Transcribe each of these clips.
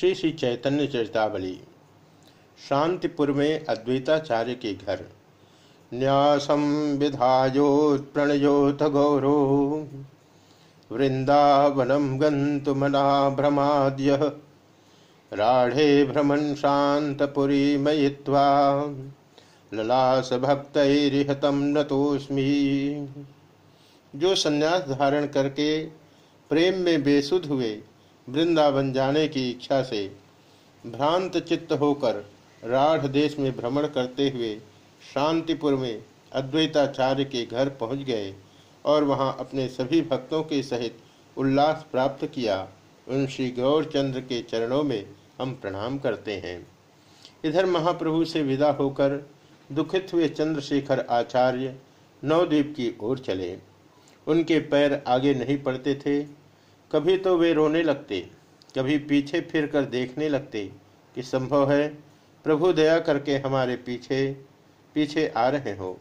श्री श्री चैतन्य चरितावली। शांतिपुर में अद्वैताचार्य के घर। न्यासम विधायोत प्रणयोत गौरो। वृंदावनम गंतुमना भ्रमाद्य राढ़े भ्रमण शांतपुरी मयित्वा। ललास भक्तरिहतम नतोस्मी जो संन्यास धारण करके प्रेम में बेसुध हुए वृंदावन जाने की इच्छा से भ्रांत चित्त होकर राढ़ देश में भ्रमण करते हुए शांतिपुर में अद्वैताचार्य के घर पहुँच गए और वहाँ अपने सभी भक्तों के सहित उल्लास प्राप्त किया। उन श्री गौरचंद्र के चरणों में हम प्रणाम करते हैं। इधर महाप्रभु से विदा होकर दुखित हुए चंद्रशेखर आचार्य नवद्वीप की ओर चले। उनके पैर आगे नहीं पड़ते थे। कभी तो वे रोने लगते, कभी पीछे फिरकर देखने लगते कि संभव है, प्रभु दया करके हमारे पीछे पीछे आ रहे हो।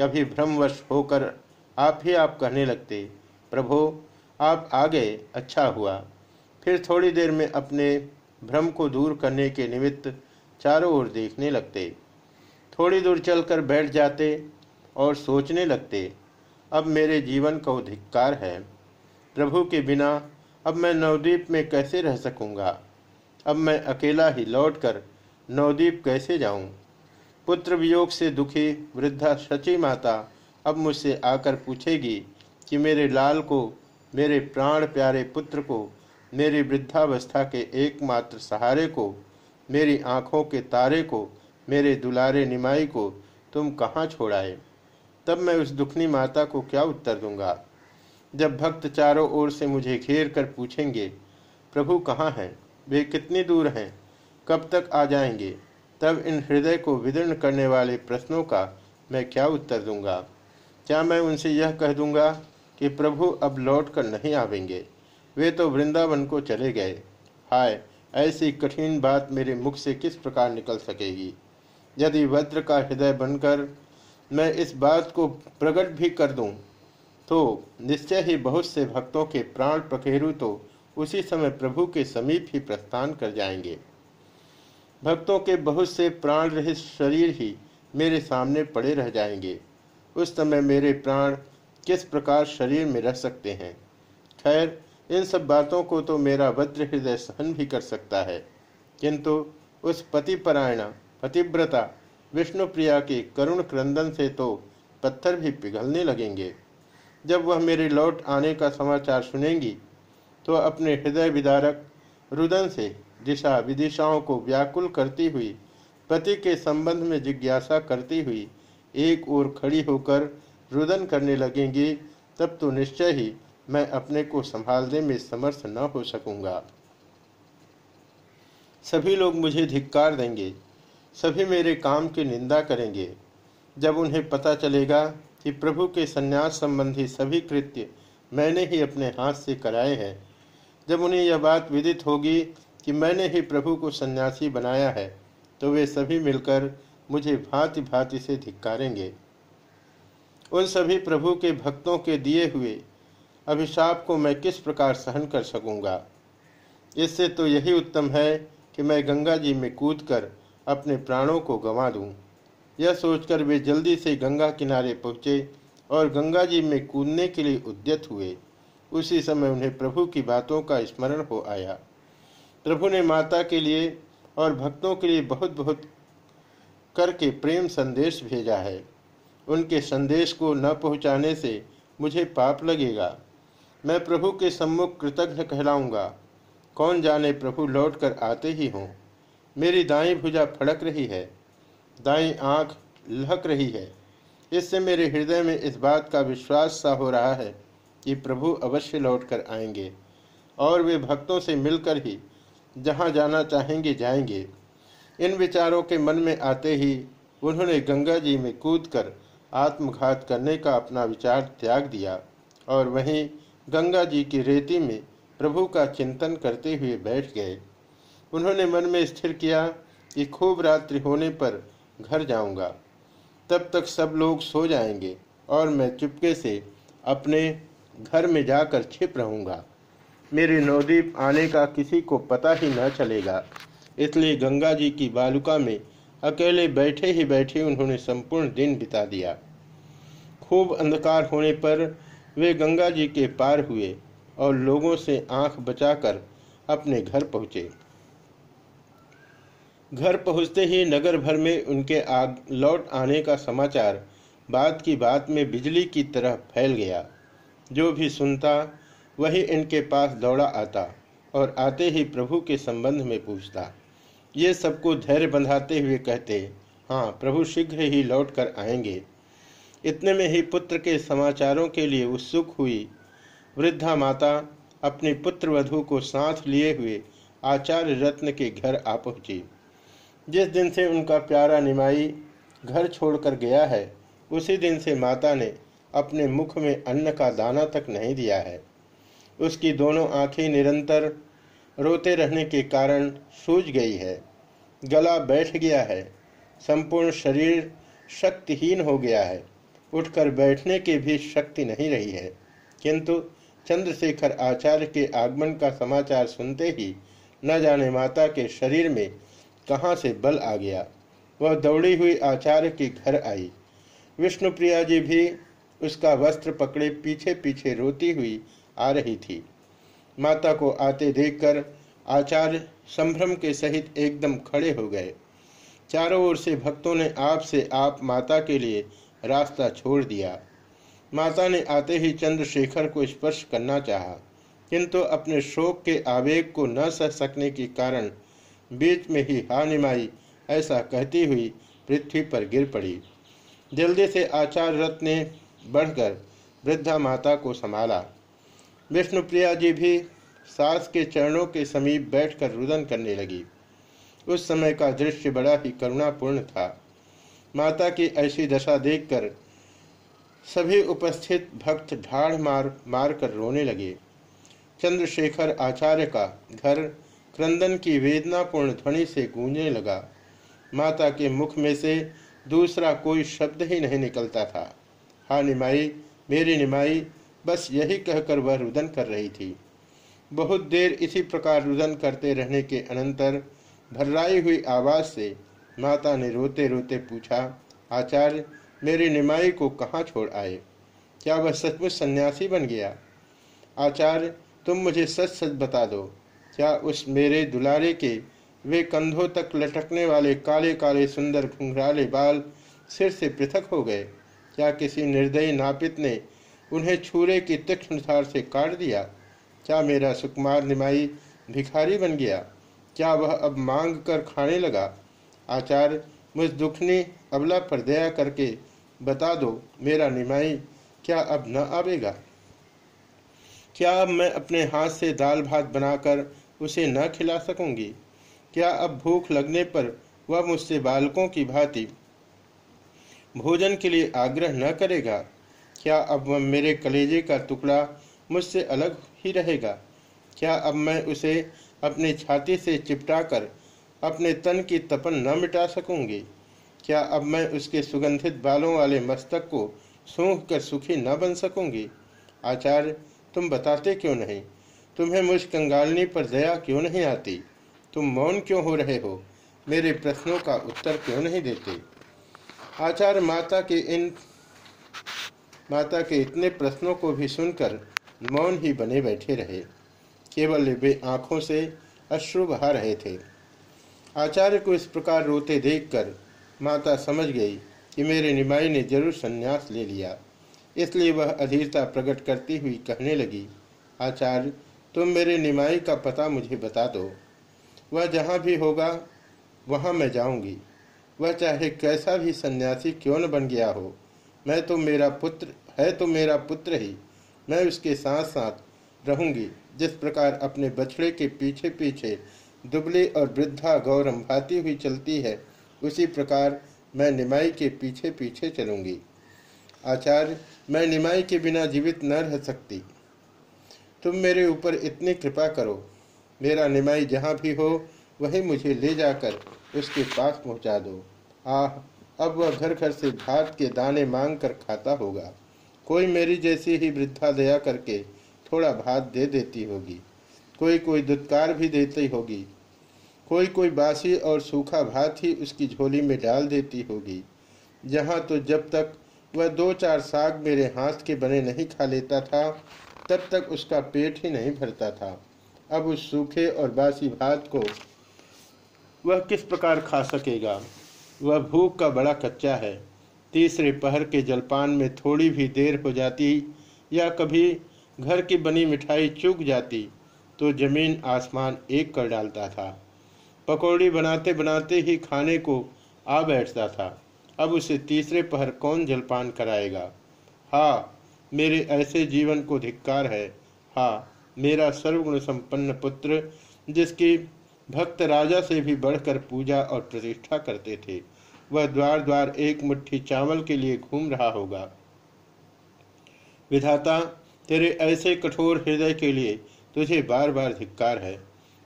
कभी भ्रमवश होकर आप ही आप कहने लगते, प्रभु, आप आ गए अच्छा हुआ। फिर थोड़ी देर में अपने भ्रम को दूर करने के निमित्त चारों ओर देखने लगते। थोड़ी दूर चलकर बैठ जाते और सोचने लगते, अब मेरे जीवन का धिक्कार है। प्रभु के बिना अब मैं नवद्वीप में कैसे रह सकूँगा? अब मैं अकेला ही लौटकर नवद्वीप कैसे जाऊँ? पुत्र वियोग से दुखी वृद्धा शची माता अब मुझसे आकर पूछेगी कि मेरे लाल को, मेरे प्राण प्यारे पुत्र को, मेरी वृद्धावस्था के एकमात्र सहारे को, मेरी आँखों के तारे को, मेरे दुलारे निमाई को तुम कहाँ छोड़ाए? तब मैं उस दुखनी माता को क्या उत्तर दूँगा? जब भक्त चारों ओर से मुझे घेर कर पूछेंगे, प्रभु कहाँ हैं? वे कितनी दूर हैं? कब तक आ जाएँगे? तब इन हृदय को विदीर्ण करने वाले प्रश्नों का मैं क्या उत्तर दूँगा? क्या मैं उनसे यह कह दूँगा कि प्रभु अब लौट कर नहीं आवेंगे? वे तो वृंदावन को चले गए। हाय, ऐसी कठिन बात मेरे मुख से किस प्रकार निकल सकेगी? यदि वज्र का हृदय बनकर मैं इस बात को प्रकट भी कर दूँ तो निश्चय ही बहुत से भक्तों के प्राण पखेरु तो उसी समय प्रभु के समीप ही प्रस्थान कर जाएँगे। भक्तों के बहुत से प्राण रहित शरीर ही मेरे सामने पड़े रह जाएँगे। उस समय मेरे प्राण किस प्रकार शरीर में रह सकते हैं? खैर, इन सब बातों को तो मेरा वज्र हृदय सहन भी कर सकता है। किंतु उस पतिपरायणा पतिव्रता, विष्णुप्रिया के करुण क्रंदन से तो पत्थर भी पिघलने लगेंगे। जब वह मेरे लौट आने का समाचार सुनेंगी तो अपने हृदय विदारक रुदन से दिशा विदिशाओं को व्याकुल करती हुई, पति के संबंध में जिज्ञासा करती हुई एक ओर खड़ी होकर रुदन करने लगेंगी, तब तो निश्चय ही मैं अपने को संभालने में समर्थ न हो सकूँगा। सभी लोग मुझे धिक्कार देंगे, सभी मेरे काम की निंदा करेंगे। जब उन्हें पता चलेगा कि प्रभु के संन्यास संबंधी सभी कृत्य मैंने ही अपने हाथ से कराए हैं। जब उन्हें यह बात विदित होगी कि मैंने ही प्रभु को सन्यासी बनाया है तो वे सभी मिलकर मुझे भांति भांति से धिक्कारेंगे। उन सभी प्रभु के भक्तों के दिए हुए अभिशाप को मैं किस प्रकार सहन कर सकूँगा? इससे तो यही उत्तम है कि मैं गंगा जी में कूद अपने प्राणों को गंवा दूँ। यह सोचकर वे जल्दी से गंगा किनारे पहुँचे और गंगा जी में कूदने के लिए उद्यत हुए। उसी समय उन्हें प्रभु की बातों का स्मरण हो आया। प्रभु ने माता के लिए और भक्तों के लिए बहुत बहुत करके प्रेम संदेश भेजा है। उनके संदेश को न पहुँचाने से मुझे पाप लगेगा। मैं प्रभु के सम्मुख कृतज्ञ कहलाऊँगा। कौन जाने प्रभु लौट कर आते ही हों। मेरी दाई भुजा फड़क रही है। दाई आँख लहक रही है। इससे मेरे हृदय में इस बात का विश्वास सा हो रहा है कि प्रभु अवश्य लौट कर आएँगे और वे भक्तों से मिलकर ही जहाँ जाना चाहेंगे जाएँगे। इन विचारों के मन में आते ही उन्होंने गंगा जी में कूद कर आत्मघात करने का अपना विचार त्याग दिया और वहीं गंगा जी की रेती में प्रभु का चिंतन करते हुए बैठ गए। उन्होंने मन में स्थिर किया कि खूब रात्रि होने पर घर जाऊँगा। तब तक सब लोग सो जाएँगे और मैं चुपके से अपने घर में जाकर छिप रहूँगा। मेरे नवदीप आने का किसी को पता ही न चलेगा। इसलिए गंगा जी की बालुका में अकेले बैठे ही बैठे उन्होंने संपूर्ण दिन बिता दिया। खूब अंधकार होने पर वे गंगा जी के पार हुए और लोगों से आँख बचाकर अपने घर पहुँचे। घर पहुँचते ही नगर भर में उनके आग, लौट आने का समाचार बात की बात में बिजली की तरह फैल गया। जो भी सुनता, वही इनके पास दौड़ा आता और आते ही प्रभु के संबंध में पूछता। ये सबको धैर्य बंधाते हुए कहते हाँ प्रभु शीघ्र ही लौट कर आएँगे। इतने में ही पुत्र के समाचारों के लिए उत्सुक हुई वृद्धा माता अपने पुत्र वधु को साथ लिए हुए आचार्य रत्न के घर आ पहुँची। जिस दिन से उनका प्यारा निमाई घर छोड़कर गया है, उसी दिन से माता ने अपने मुख में अन्न का दाना तक नहीं दिया है। उसकी दोनों आँखें निरंतर रोते रहने के कारण सूज गई है। गला बैठ गया है। संपूर्ण शरीर शक्तिहीन हो गया है। उठकर बैठने की भी शक्ति नहीं रही है। किंतु चंद्रशेखर आचार्य के आगमन का समाचार सुनते ही न जाने माता के शरीर में कहाँ से बल आ गया? वह दौड़ी हुई आचार्य के घर आई। विष्णुप्रिया जी भी उसका वस्त्र पकड़े पीछे पीछे रोती हुई आ रही थी। माता को आते देखकर आचार्य संभ्रम के सहित एकदम खड़े हो गए। चारों ओर से भक्तों ने आप से आप माता के लिए रास्ता छोड़ दिया। माता ने आते ही चंद्रशेखर को स्पर्श करना चाहा, किंतु अपने शोक के आवेग को न सह सकने के कारण बीच में ही हानिमाई, ऐसा कहती हुई पृथ्वी पर गिर पड़ी। जल्दी से आचार्य रथ ने बढ़कर वृद्धा माता को संभाला। विष्णुप्रिया जी भी सास के चरणों के समीप बैठकर रुदन करने लगी। उस समय का दृश्य बड़ा ही करुणापूर्ण था। माता की ऐसी दशा देखकर सभी उपस्थित भक्त ढाढ़ मार मार कर रोने लगे। चंद्रशेखर आचार्य का घर क्रंदन की वेदनापूर्ण ध्वनि से गूंजने लगा। माता के मुख में से दूसरा कोई शब्द ही नहीं निकलता था। हाँ निमाई, मेरी निमाई, बस यही कहकर वह रुदन कर रही थी। बहुत देर इसी प्रकार रुदन करते रहने के अनंतर भर्राई हुई आवाज़ से माता ने रोते रोते पूछा, आचार्य, मेरी निमाई को कहाँ छोड़ आए? क्या वह सचमुच सन्यासी बन गया? आचार्य, तुम मुझे सच सच बता दो। क्या उस मेरे दुलारे के वे कंधों तक लटकने वाले काले काले सुंदर घुंघराले बाल सिर से पृथक हो गए? क्या किसी निर्दयी नापित ने उन्हें छूरे की तीक्ष्ण धार से काट दिया? क्या मेरा सुकुमार निमाई भिखारी बन गया? क्या वह अब मांग कर खाने लगा? आचार्य, मुझ दुखनी अबला पर दया करके बता दो, मेरा निमाई क्या अब न आवेगा? क्या अब मैं अपने हाथ से दाल भात बनाकर उसे न खिला सकूँगी। क्या अब भूख लगने पर वह मुझसे बालकों की भांति भोजन के लिए आग्रह न करेगा? क्या अब वह मेरे कलेजे का टुकड़ा मुझसे अलग ही रहेगा? क्या अब मैं उसे अपनी छाती से चिपटाकर अपने तन की तपन न मिटा सकूँगी? क्या अब मैं उसके सुगंधित बालों वाले मस्तक को सूंघ कर सुखी न बन सकूँगी? आचार्य, तुम बताते क्यों नहीं? तुम्हें मुझ कंगालनी पर दया क्यों नहीं आती? तुम मौन क्यों हो रहे हो? मेरे प्रश्नों का उत्तर क्यों नहीं देते? आचार्य माता के इन, माता के इतने प्रश्नों को भी सुनकर मौन ही बने बैठे रहे। केवल वे आँखों से अश्रु बहा रहे थे। आचार्य को इस प्रकार रोते देखकर माता समझ गई कि मेरे निमाई ने ज़रूर संन्यास ले लिया। इसलिए वह अधीरता प्रकट करती हुई कहने लगी, आचार्य तुम मेरे निमाई का पता मुझे बता दो। वह जहाँ भी होगा, वहाँ मैं जाऊँगी। वह चाहे कैसा भी सन्यासी क्यों न बन गया हो, मैं तो मेरा पुत्र, है तो मेरा पुत्र ही। मैं उसके साथ साथ रहूँगी, जिस प्रकार अपने बछड़े के पीछे पीछे दुबली और वृद्धा गौरम भाती हुई चलती है, उसी प्रकार मैं निमाई के पीछे पीछे चलूँगी। आचार्य, मैं निमाई के बिना जीवित न रह सकती। तुम मेरे ऊपर इतनी कृपा करो। मेरा निमाई जहाँ भी हो, वहीं मुझे ले जाकर उसके पास पहुँचा दो। आह, अब वह घर घर से भात के दाने मांग कर खाता होगा। कोई मेरी जैसी ही वृद्धा दया करके थोड़ा भात दे देती होगी। कोई कोई दुत्कार भी देती होगी। कोई कोई बासी और सूखा भात ही उसकी झोली में डाल देती होगी। जहाँ तो जब तक वह दो चार साग मेरे हाथ के बने नहीं खा लेता था तब तक उसका पेट ही नहीं भरता था। अब उस सूखे और बासी भात को वह किस प्रकार खा सकेगा? वह भूख का बड़ा कच्चा है। तीसरे पहर के जलपान में थोड़ी भी देर हो जाती या कभी घर की बनी मिठाई चूक जाती तो ज़मीन आसमान एक कर डालता था। पकौड़ी बनाते बनाते ही खाने को आ बैठता था। अब उसे तीसरे पहर कौन जलपान कराएगा? हाँ मेरे ऐसे जीवन को धिक्कार है। हाँ मेरा सर्वगुण संपन्न पुत्र, जिसकी भक्त राजा से भी बढ़कर पूजा और प्रतिष्ठा करते थे, वह द्वार द्वार एक मुट्ठी चावल के लिए घूम रहा होगा। विधाता, तेरे ऐसे कठोर हृदय के लिए तुझे बार बार धिक्कार है,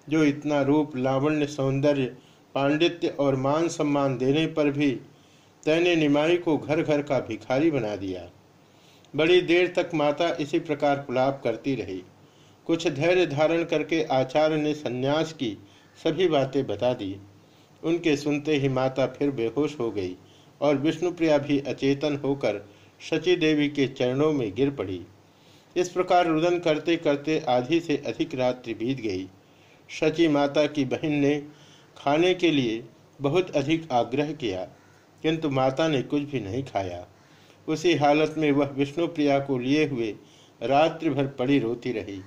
जो इतना रूप, लावण्य, सौंदर्य, पांडित्य और मान सम्मान देने पर भी तैने निमाई को घर घर का भिखारी बना दिया। बड़ी देर तक माता इसी प्रकार पुलाप करती रही। कुछ धैर्य धारण करके आचार्य ने सन्यास की, सभी बातें बता दी। उनके सुनते ही माता फिर बेहोश हो गई और विष्णुप्रिया भी अचेतन होकर शची देवी के चरणों में गिर पड़ी। इस प्रकार रुदन करते करते आधी से अधिक रात्रि बीत गई। शची माता की बहन ने खाने के लिए बहुत अधिक आग्रह किया, किंतु माता ने कुछ भी नहीं खाया। उसी हालत में वह विष्णुप्रिया को लिए हुए रात्रि भर पड़ी रोती रही।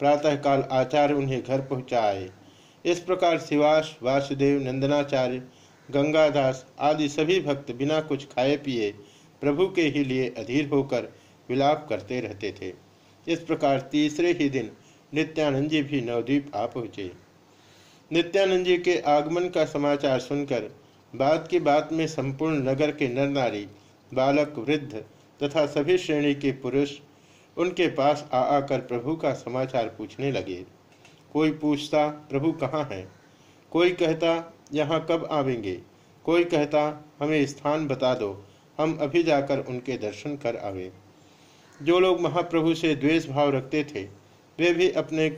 प्रातःकाल आचार्य उन्हें घर पहुँचाए। इस प्रकार शिवास वासुदेव, नंदनाचार्य, गंगादास आदि सभी भक्त बिना कुछ खाए पिए प्रभु के ही लिए अधीर होकर विलाप करते रहते थे। इस प्रकार तीसरे ही दिन नित्यानंद जी भी नवद्वीप आ पहुँचे। नित्यानंद जी के आगमन का समाचार सुनकर बाद की बात में संपूर्ण नगर के नर नारी बालक, वृद्ध तथा सभी श्रेणी के पुरुष उनके पास आ आकर प्रभु का समाचार पूछने लगे। कोई पूछता, प्रभु कहाँ हैं? कोई कहता, यहाँ कब आवेंगे? कोई कहता, हमें स्थान बता दो, हम अभी जाकर उनके दर्शन कर आवे। जो लोग महाप्रभु से द्वेष भाव रखते थे, वे भी अपने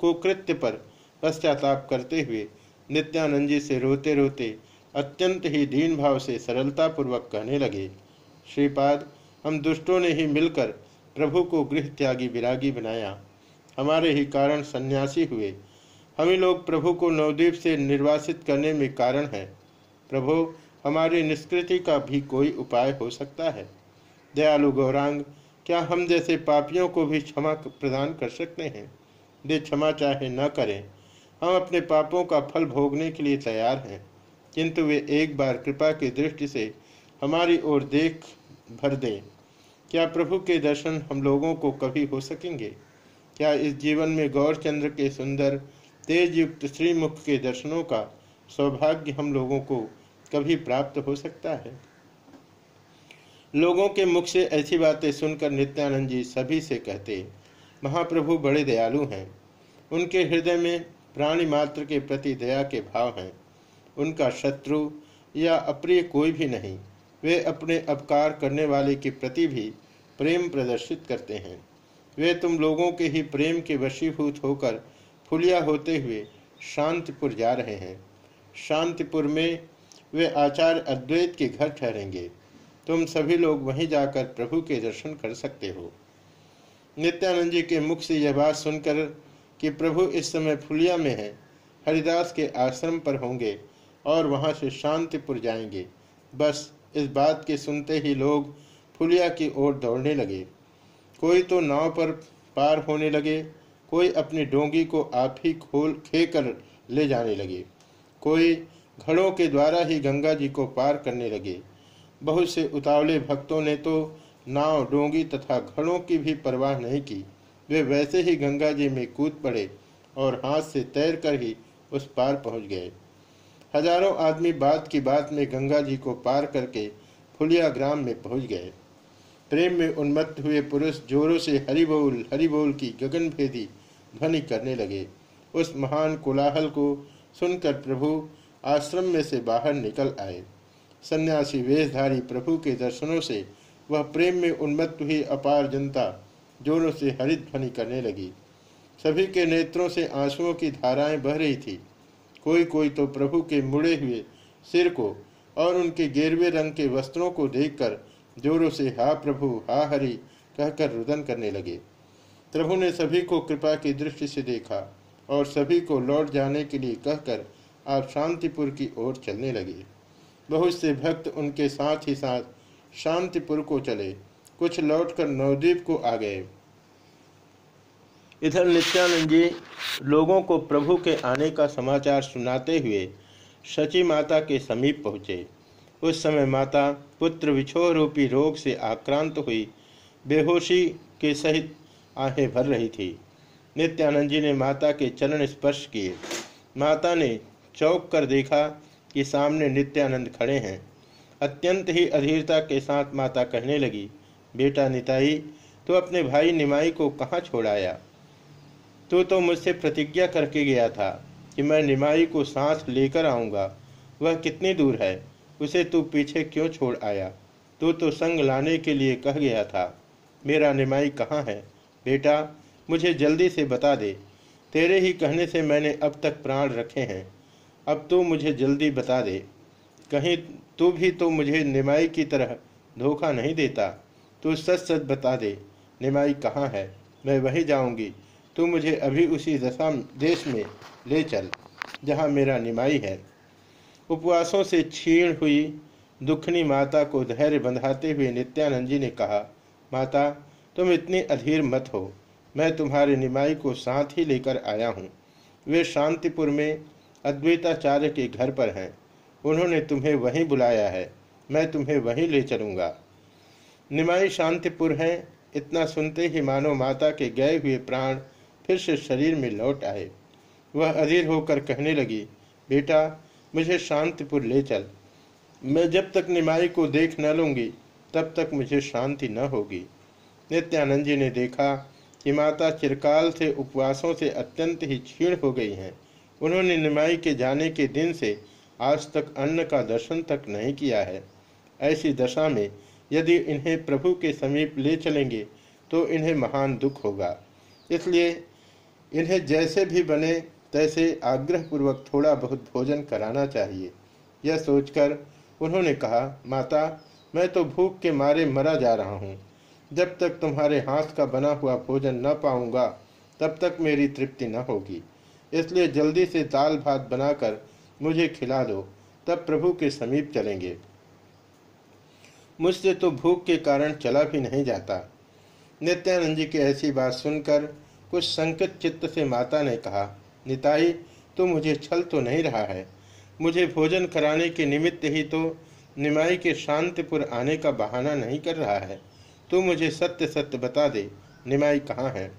कुकृत्य पर पश्चाताप करते हुए नित्यानंद जी से रोते रोते अत्यंत ही दीन भाव से सरलतापूर्वक कहने लगे, श्रीपाद, हम दुष्टों ने ही मिलकर प्रभु को गृह त्यागी विरागी बनाया। हमारे ही कारण सन्यासी हुए। हम लोग प्रभु को नवद्वीप से निर्वासित करने में कारण है। प्रभु, हमारी निष्कृति का भी कोई उपाय हो सकता है? दयालु गौरांग, क्या हम जैसे पापियों को भी क्षमा प्रदान कर सकते हैं? वे क्षमा चाहे न करें, हम अपने पापों का फल भोगने के लिए तैयार हैं। किंतु वे एक बार कृपा की दृष्टि से हमारी ओर देख भर दें। क्या प्रभु के दर्शन हम लोगों को कभी हो सकेंगे? क्या इस जीवन में गौरचंद्र के सुंदर तेज युक्त श्रीमुख के दर्शनों का सौभाग्य हम लोगों को कभी प्राप्त हो सकता है? लोगों के मुख से ऐसी बातें सुनकर नित्यानंद जी सभी से कहते, महाप्रभु बड़े दयालु हैं। उनके हृदय में प्राणी मात्र के प्रति दया के भाव हैं। उनका शत्रु या अप्रिय कोई भी नहीं, वे अपने अपकार करने वाले के प्रति भी प्रेम प्रदर्शित करते हैं। वे तुम लोगों के ही प्रेम के वशीभूत होकर फुलिया होते हुए शांतिपुर जा रहे हैं। शांतिपुर में वे आचार्य अद्वैत के घर ठहरेंगे। तुम सभी लोग वहीं जाकर प्रभु के दर्शन कर सकते हो। नित्यानंद जी के मुख से यह बात सुनकर कि प्रभु इस समय फुलिया में है, हरिदास के आश्रम पर होंगे और वहाँ से शांतिपुर जाएँगे। बस, इस बात के सुनते ही लोग फुलिया की ओर दौड़ने लगे। कोई तो नाव पर पार होने लगे, कोई अपनी डोंगी को आप ही खोल खे कर ले जाने लगे। कोई घड़ों के द्वारा ही गंगा जी को पार करने लगे। बहुत से उतावले भक्तों ने तो नाव, डोंगी तथा घड़ों की भी परवाह नहीं की। वे वैसे ही गंगा जी में कूद पड़े और हाथ से तैर कर ही उस पार पहुँच गए। हज़ारों आदमी बात की बात में गंगा जी को पार करके फुलिया ग्राम में पहुँच गए। प्रेम में उन्मत्त हुए पुरुष जोरों से हरिबोल हरिबोल हरि बोल की गगनभेदी ध्वनि करने लगे। उस महान कोलाहल को सुनकर प्रभु आश्रम में से बाहर निकल आए। सन्यासी वेशधारी प्रभु के दर्शनों से वह प्रेम में उन्मत्त हुई अपार जनता जोरों से हरिध्वनि करने लगी। सभी के नेत्रों से आंसुओं की धाराएँ बह रही थी। कोई कोई तो प्रभु के मुड़े हुए सिर को और उनके गेरवे रंग के वस्त्रों को देखकर जोरों से, हा प्रभु, हा हरि कहकर रुदन करने लगे। प्रभु ने सभी को कृपा की दृष्टि से देखा और सभी को लौट जाने के लिए कहकर आप शांतिपुर की ओर चलने लगे। बहुत से भक्त उनके साथ ही साथ शांतिपुर को चले। कुछ लौटकर नवद्वीप को आ गए। इधर नित्यानंद जी, लोगों को प्रभु के आने का समाचार सुनाते हुए शची माता के समीप पहुँचे। उस समय माता पुत्र विछोह रूपी रोग से आक्रांत हुई, बेहोशी के सहित आहें भर रही थी। नित्यानंद जी ने माता के चरण स्पर्श किए। माता ने चौक कर देखा कि सामने नित्यानंद खड़े हैं। अत्यंत ही अधीरता के साथ माता कहने लगी, बेटा निताई तो अपने भाई निमाई को कहाँ छोड़ाया तू तो मुझसे प्रतिज्ञा करके गया था कि मैं निमाई को सांस लेकर आऊँगा। वह कितनी दूर है? उसे तू पीछे क्यों छोड़ आया? तू तो संग लाने के लिए कह गया था। मेरा निमाई कहाँ है? बेटा, मुझे जल्दी से बता दे। तेरे ही कहने से मैंने अब तक प्राण रखे हैं। अब तू मुझे जल्दी बता दे। कहीं तू भी तो मुझे निमाई की तरह धोखा नहीं देता। तू सच सच बता दे, निमाई कहाँ है? मैं वहीं जाऊँगी। तू मुझे अभी उसी दशा देश में ले चल, जहाँ मेरा निमाई है। उपवासों से छीण हुई दुखनी माता को धैर्य बंधाते हुए नित्यानंद जी ने कहा, माता, तुम इतनी अधीर मत हो। मैं तुम्हारे निमाई को साथ ही लेकर आया हूँ। वे शांतिपुर में अद्वैताचार्य के घर पर हैं। उन्होंने तुम्हें वहीं बुलाया है। मैं तुम्हें वहीं ले चलूँगा। निमाई शांतिपुर हैं। इतना सुनते ही मानो माता के गए हुए प्राण फिर से शरीर में लौट आए। वह अधीर होकर कहने लगी, बेटा, मुझे शांतिपुर ले चल। मैं जब तक निमाई को देख न लूँगी, तब तक मुझे शांति न होगी। नित्यानंद जी ने देखा कि माता चिरकाल से उपवासों से अत्यंत ही क्षीण हो गई हैं। उन्होंने निमाई के जाने के दिन से आज तक अन्न का दर्शन तक नहीं किया है। ऐसी दशा में यदि इन्हें प्रभु के समीप ले चलेंगे तो इन्हें महान दुख होगा। इसलिए इन्हें जैसे भी बने, तैसे आग्रहपूर्वक थोड़ा बहुत भोजन कराना चाहिए। यह सोचकर उन्होंने कहा, माता, मैं तो भूख के मारे मरा जा रहा हूँ। जब तक तुम्हारे हाथ का बना हुआ भोजन न पाऊँगा, तब तक मेरी तृप्ति न होगी। इसलिए जल्दी से दाल भात बनाकर मुझे खिला दो, तब प्रभु के समीप चलेंगे। मुझसे तो भूख के कारण चला भी नहीं जाता। नित्यानंद जी की ऐसी बात सुनकर कुछ संकित चित्त से माता ने कहा, निताई, तू मुझे छल तो नहीं रहा है। मुझे भोजन कराने के निमित्त ही तो निमाई के शांतिपुर आने का बहाना नहीं कर रहा है। तू मुझे सत्य सत्य बता दे, निमाई कहाँ है?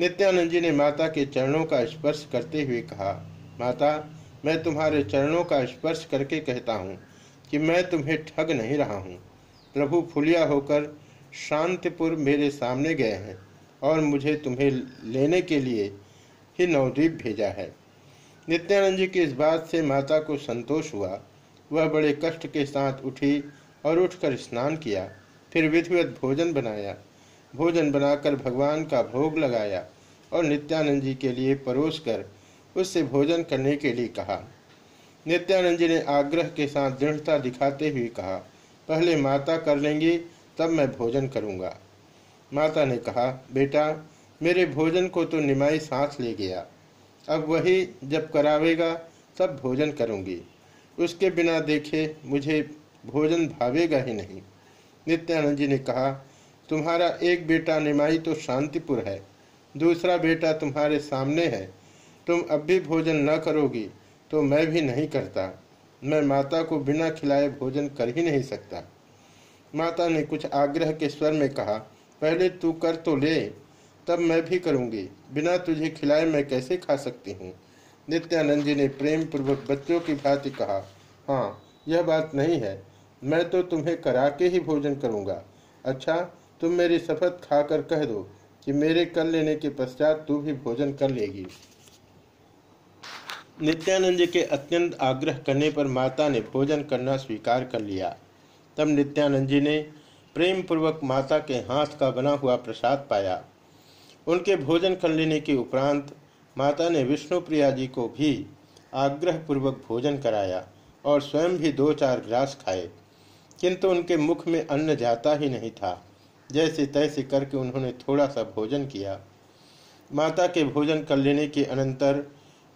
नित्यानंद जी ने माता के चरणों का स्पर्श करते हुए कहा, माता, मैं तुम्हारे चरणों का स्पर्श करके कहता हूँ कि मैं तुम्हें ठग नहीं रहा हूँ। प्रभु फुलिया होकर शांतिपुर मेरे सामने गए हैं। और मुझे तुम्हें लेने के लिए ही नवद्वीप भेजा है। नित्यानंद जी की इस बात से माता को संतोष हुआ। वह बड़े कष्ट के साथ उठी और उठकर स्नान किया, फिर विधिवत भोजन बनाया। भोजन बनाकर भगवान का भोग लगाया और नित्यानंद जी के लिए परोस कर उससे भोजन करने के लिए कहा। नित्यानंद जी ने आग्रह के साथ दृढ़ता दिखाते हुए कहा, पहले माता कर लेंगी, तब मैं भोजन करूँगा। माता ने कहा, बेटा, मेरे भोजन को तो निमाई सांस ले गया। अब वही जब करावेगा, तब भोजन करूँगी। उसके बिना देखे मुझे भोजन भावेगा ही नहीं। नित्यानंद जी ने कहा, तुम्हारा एक बेटा निमाई तो शांतिपुर है। दूसरा बेटा तुम्हारे सामने है। तुम अब भी भोजन न करोगी तो मैं भी नहीं करता। मैं माता को बिना खिलाए भोजन कर ही नहीं सकता। माता ने कुछ आग्रह के स्वर में कहा पहले तू कर तो ले, तब मैं भी करूँगी। बिना तुझे खिलाए मैं कैसे खा सकती हूँ? नित्यानंद जी ने प्रेम पूर्वक बच्चों की भांति कहा हाँ यह बात नहीं है। मैं तो तुम्हें करा के ही भोजन करूँगा। अच्छा तुम मेरी शपथ खाकर कह दो कि मेरे कर लेने के पश्चात तू भी भोजन कर लेगी। नित्यानंद जी के अत्यंत आग्रह करने पर माता ने भोजन करना स्वीकार कर लिया। तब नित्यानंद जी ने प्रेम पूर्वक माता के हाथ का बना हुआ प्रसाद पाया। उनके भोजन कर लेने के उपरांत माता ने विष्णु प्रिया जी को भी आग्रह पूर्वक भोजन कराया और स्वयं भी दो चार ग्रास खाए। किंतु उनके मुख में अन्न जाता ही नहीं था। जैसे तैसे करके उन्होंने थोड़ा सा भोजन किया। माता के भोजन कर लेने के अनंतर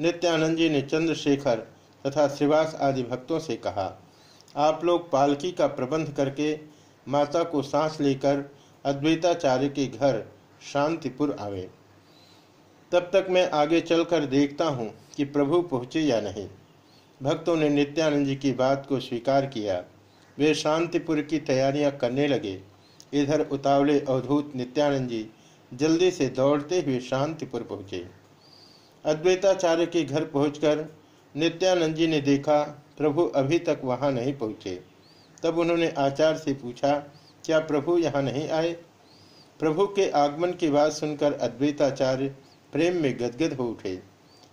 नित्यानंद जी ने चंद्रशेखर तथा श्रीवास आदि भक्तों से कहा, आप लोग पालकी का प्रबंध करके माता को सांस लेकर अद्वैताचार्य के घर शांतिपुर आवे। तब तक मैं आगे चलकर देखता हूँ कि प्रभु पहुँचे या नहीं। भक्तों ने नित्यानंद जी की बात को स्वीकार किया। वे शांतिपुर की तैयारियाँ करने लगे। इधर उतावले अवधूत नित्यानंद जी जल्दी से दौड़ते हुए शांतिपुर पहुँचे। अद्वैताचार्य के घर पहुंचकर नित्यानंद जी ने देखा, प्रभु अभी तक वहाँ नहीं पहुँचे। तब उन्होंने आचार्य से पूछा, क्या प्रभु यहाँ नहीं आए? प्रभु के आगमन की बात सुनकर अद्वैताचार्य प्रेम में गदगद हो उठे।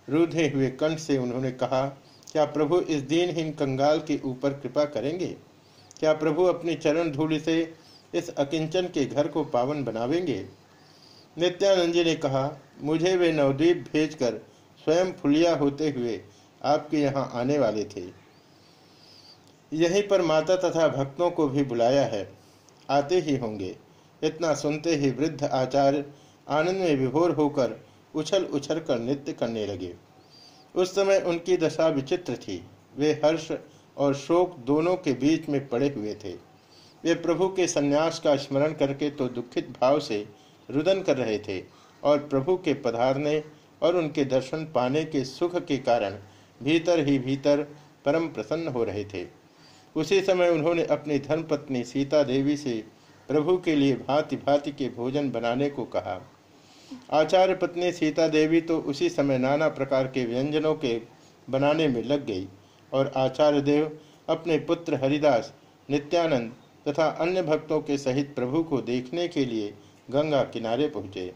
रूधे हुए कंठ से उन्होंने कहा, क्या प्रभु इस दिनहीन कंगाल के ऊपर कृपा करेंगे? क्या प्रभु अपनी चरण धूल से इस अकिंचन के घर को पावन बनावेंगे? नित्यानंद जी ने कहा, मुझे वे नवद्वीप भेजकर स्वयं फुलिया होते हुए आपके यहाँ आने वाले थे। यहीं पर माता तथा भक्तों को भी बुलाया है। आते ही होंगे। इतना सुनते ही वृद्ध आचार्य आनंद में विभोर होकर उछल उछल कर नृत्य करने लगे। उस समय उनकी दशा विचित्र थी। वे हर्ष और शोक दोनों के बीच में पड़े हुए थे। वे प्रभु के संन्यास का स्मरण करके तो दुखित भाव से रुदन कर रहे थे और प्रभु के पधारने और उनके दर्शन पाने के सुख के कारण भीतर ही भीतर परम प्रसन्न हो रहे थे। उसी समय उन्होंने अपनी धर्मपत्नी सीता देवी से प्रभु के लिए भांति भांति के भोजन बनाने को कहा। आचार्य पत्नी सीता देवी तो उसी समय नाना प्रकार के व्यंजनों के बनाने में लग गई और आचार्य देव अपने पुत्र हरिदास, नित्यानंद तथा अन्य भक्तों के सहित प्रभु को देखने के लिए गंगा किनारे पहुँचे।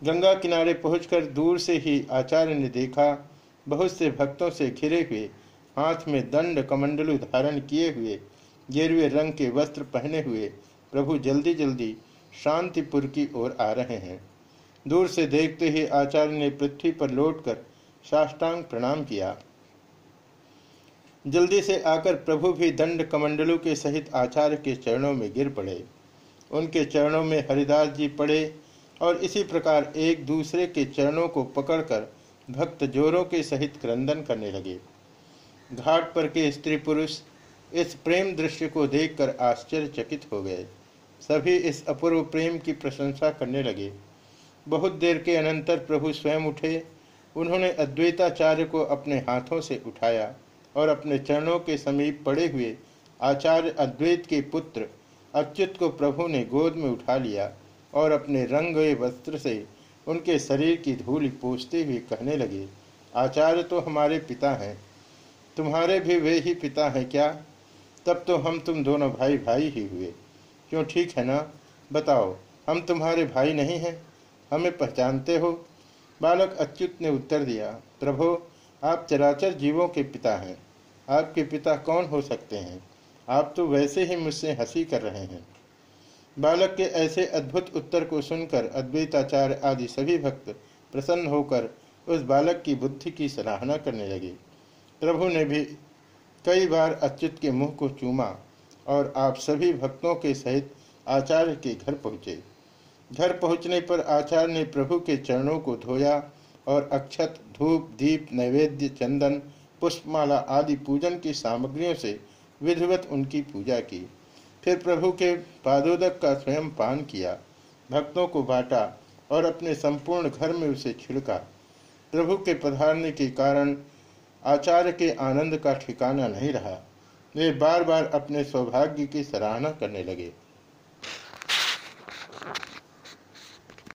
गंगा किनारे पहुंचकर दूर से ही आचार्य ने देखा, बहुत से भक्तों से घिरे हुए हाथ में दंड कमंडलु धारण किए हुए, गेरुए रंग के वस्त्र पहने हुए प्रभु जल्दी जल्दी शांतिपुर की ओर आ रहे हैं। दूर से देखते ही आचार्य ने पृथ्वी पर लौटकर साष्टांग प्रणाम किया। जल्दी से आकर प्रभु भी दंड कमंडलों के सहित आचार्य के चरणों में गिर पड़े। उनके चरणों में हरिदास जी पड़े और इसी प्रकार एक दूसरे के चरणों को पकड़कर भक्त जोरों के सहित क्रंदन करने लगे। घाट पर के स्त्री पुरुष इस प्रेम दृश्य को देखकर आश्चर्यचकित हो गए। सभी इस अपूर्व प्रेम की प्रशंसा करने लगे। बहुत देर के अनंतर प्रभु स्वयं उठे। उन्होंने अद्वैताचार्य को अपने हाथों से उठाया और अपने चरणों के समीप पड़े हुए आचार्य अद्वैत के पुत्र अच्युत को प्रभु ने गोद में उठा लिया और अपने रंग वस्त्र से उनके शरीर की धूल पूछते हुए कहने लगे, आचार्य तो हमारे पिता हैं। तुम्हारे भी वे ही पिता हैं क्या? तब तो हम तुम दोनों भाई भाई ही हुए। क्यों ठीक है ना? बताओ, हम तुम्हारे भाई नहीं हैं? हमें पहचानते हो? बालक अच्युत ने उत्तर दिया, प्रभो, आप चराचर जीवों के पिता हैं। आपके पिता कौन हो सकते हैं? आप तो वैसे ही मुझसे हँसी कर रहे हैं। बालक के ऐसे अद्भुत उत्तर को सुनकर अद्वैताचार्य आदि सभी भक्त प्रसन्न होकर उस बालक की बुद्धि की सराहना करने लगे। प्रभु ने भी कई बार अच्युत के मुँह को चूमा और आप सभी भक्तों के सहित आचार्य के घर पहुँचे। घर पहुँचने पर आचार्य ने प्रभु के चरणों को धोया और अक्षत, धूप, दीप, नैवेद्य, चंदन, पुष्पमाला आदि पूजन की सामग्रियों से विधिवत उनकी पूजा की। फिर प्रभु के पादोदक का स्वयं पान किया, भक्तों को बांटा और अपने संपूर्ण घर में उसे छिड़का। प्रभु के पधारने के कारण आचार्य के आनंद का ठिकाना नहीं रहा। वे बार बार अपने सौभाग्य की सराहना करने लगे।